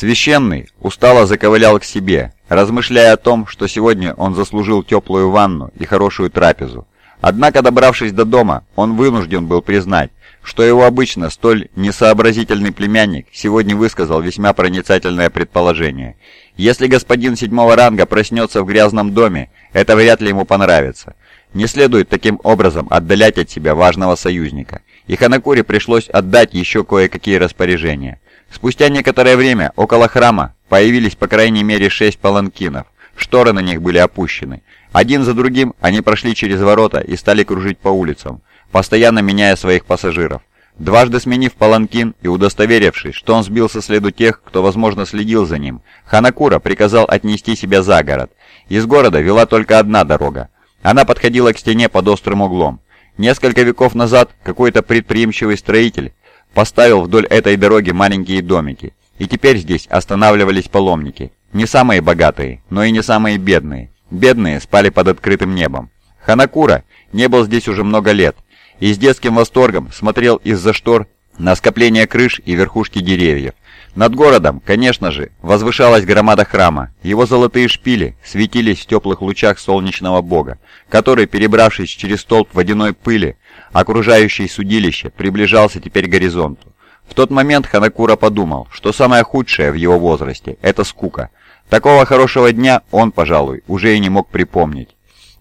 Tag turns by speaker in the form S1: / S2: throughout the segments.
S1: Священный устало заковылял к себе, размышляя о том, что сегодня он заслужил теплую ванну и хорошую трапезу. Однако, добравшись до дома, он вынужден был признать, что его обычно столь несообразительный племянник сегодня высказал весьма проницательное предположение. Если господин седьмого ранга проснется в грязном доме, это вряд ли ему понравится. Не следует таким образом отдалять от себя важного союзника. И Ханакуре пришлось отдать еще кое-какие распоряжения. Спустя некоторое время около храма появились по крайней мере шесть паланкинов. Шторы на них были опущены. Один за другим они прошли через ворота и стали кружить по улицам, постоянно меняя своих пассажиров. Дважды сменив паланкин и удостоверившись, что он сбил со следу тех, кто, возможно, следил за ним, Ханакура приказал отнести себя за город. Из города вела только одна дорога. Она подходила к стене под острым углом. Несколько веков назад какой-то предприимчивый строитель поставил вдоль этой дороги маленькие домики, и теперь здесь останавливались паломники. Не самые богатые, но и не самые бедные. Бедные спали под открытым небом. Ханакура не был здесь уже много лет, и с детским восторгом смотрел из-за штор на скопление крыш и верхушки деревьев. Над городом, конечно же, возвышалась громада храма. Его золотые шпили светились в теплых лучах солнечного бога, который, перебравшись через столб водяной пыли, окружающий судилище, приближался теперь к горизонту. В тот момент Ханакура подумал, что самое худшее в его возрасте – это скука. Такого хорошего дня он, пожалуй, уже и не мог припомнить.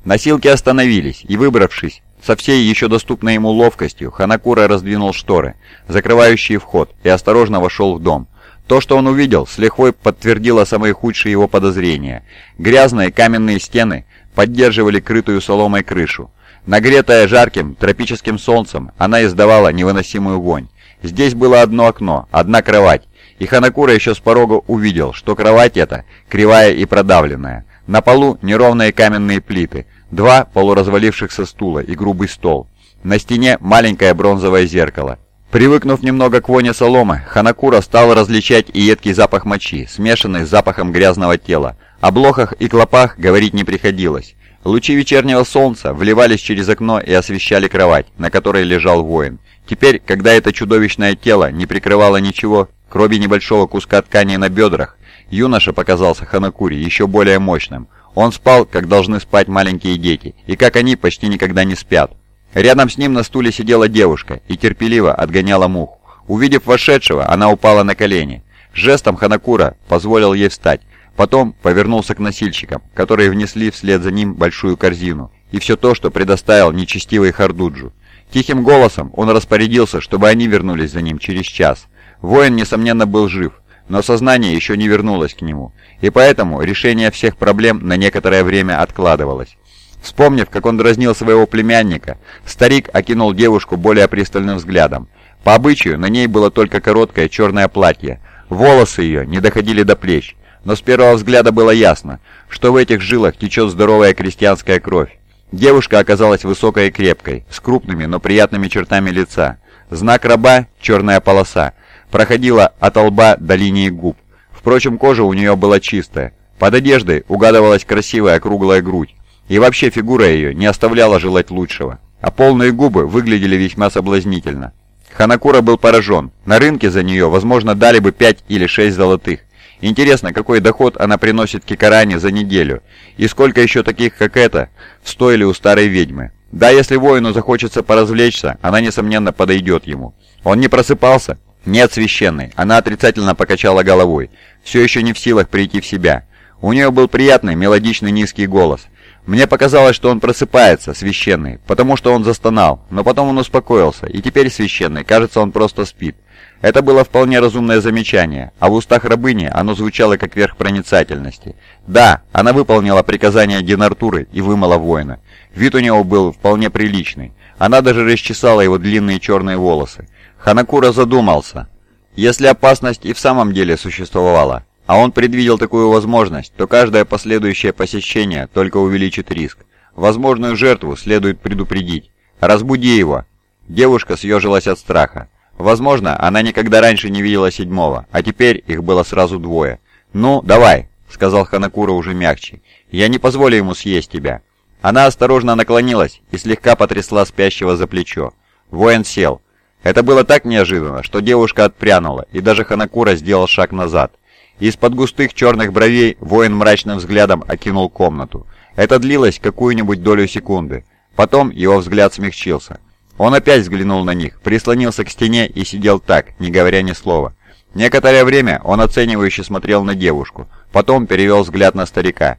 S1: Носилки остановились, и выбравшись со всей еще доступной ему ловкостью, Ханакура раздвинул шторы, закрывающие вход, и осторожно вошел в дом. То, что он увидел, с лихвой подтвердило самые худшие его подозрения. Грязные каменные стены поддерживали крытую соломой крышу. Нагретая жарким тропическим солнцем, она издавала невыносимую вонь. Здесь было одно окно, одна кровать, и Ханакура еще с порога увидел, что кровать эта кривая и продавленная. На полу неровные каменные плиты, два полуразвалившихся стула и грубый стол. На стене маленькое бронзовое зеркало. Привыкнув немного к воне соломы, Ханакура стал различать и едкий запах мочи, смешанный с запахом грязного тела. О блохах и клопах говорить не приходилось. Лучи вечернего солнца вливались через окно и освещали кровать, на которой лежал воин. Теперь, когда это чудовищное тело не прикрывало ничего, кроме небольшого куска ткани на бедрах, юноша показался Ханакури еще более мощным. Он спал, как должны спать маленькие дети, и как они почти никогда не спят. Рядом с ним на стуле сидела девушка и терпеливо отгоняла мух. Увидев вошедшего, она упала на колени. Жестом Ханакура позволил ей встать. Потом повернулся к носильщикам, которые внесли вслед за ним большую корзину и все то, что предоставил нечестивый Хардуджу. Тихим голосом он распорядился, чтобы они вернулись за ним через час. Воин, несомненно, был жив, но сознание еще не вернулось к нему, и поэтому решение всех проблем на некоторое время откладывалось. Вспомнив, как он дразнил своего племянника, старик окинул девушку более пристальным взглядом. По обычаю, на ней было только короткое черное платье. Волосы ее не доходили до плеч, но с первого взгляда было ясно, что в этих жилах течет здоровая крестьянская кровь. Девушка оказалась высокой и крепкой, с крупными, но приятными чертами лица. Знак раба, черная полоса, проходила от лба до линии губ. Впрочем, кожа у нее была чистая. Под одеждой угадывалась красивая круглая грудь. И вообще фигура ее не оставляла желать лучшего. А полные губы выглядели весьма соблазнительно. Ханакура был поражен. На рынке за нее, возможно, дали бы 5 или 6 золотых. Интересно, какой доход она приносит Кикаране за неделю, и сколько еще таких, как эта, стоили у старой ведьмы. Да, если воину захочется поразвлечься, она, несомненно, подойдет ему. Он не просыпался? Нет, священный. Она отрицательно покачала головой, все еще не в силах прийти в себя. У нее был приятный, мелодичный низкий голос. Мне показалось, что он просыпается, священный, потому что он застонал, но потом он успокоился, и теперь священный, кажется, он просто спит. Это было вполне разумное замечание, а в устах рабыни оно звучало как верх проницательности. Да, она выполнила приказание Генартуры и вымыла воина. Вид у него был вполне приличный. Она даже расчесала его длинные черные волосы. Ханакура задумался. Если опасность и в самом деле существовала, а он предвидел такую возможность, то каждое последующее посещение только увеличит риск. Возможную жертву следует предупредить. «Разбуди его!» Девушка съежилась от страха. Возможно, она никогда раньше не видела седьмого, а теперь их было сразу двое. «Ну, давай», — сказал Ханакура уже мягче. «Я не позволю ему съесть тебя». Она осторожно наклонилась и слегка потрясла спящего за плечо. Воин сел. Это было так неожиданно, что девушка отпрянула, и даже Ханакура сделал шаг назад. Из-под густых черных бровей воин мрачным взглядом окинул комнату. Это длилось какую-нибудь долю секунды. Потом его взгляд смягчился. Он опять взглянул на них, прислонился к стене и сидел так, не говоря ни слова. Некоторое время он оценивающе смотрел на девушку, потом перевел взгляд на старика.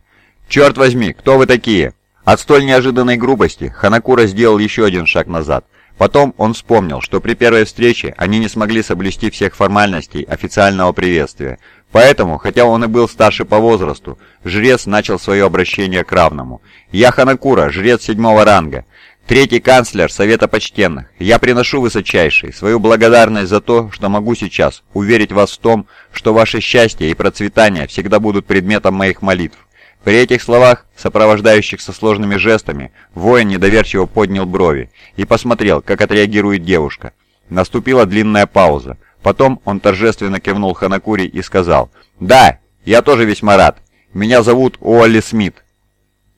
S1: «Черт возьми, кто вы такие?» От столь неожиданной грубости Ханакура сделал еще один шаг назад. Потом он вспомнил, что при первой встрече они не смогли соблюсти всех формальностей официального приветствия. Поэтому, хотя он и был старше по возрасту, жрец начал свое обращение к равному. «Я Ханакура, жрец седьмого ранга. Третий канцлер Совета Почтенных, я приношу высочайший свою благодарность за то, что могу сейчас уверить вас в том, что ваше счастье и процветание всегда будут предметом моих молитв. При этих словах, сопровождающих со сложными жестами, воин недоверчиво поднял брови и посмотрел, как отреагирует девушка. Наступила длинная пауза. Потом он торжественно кивнул Ханакури и сказал, «Да, я тоже весьма рад. Меня зовут Уолли Смит.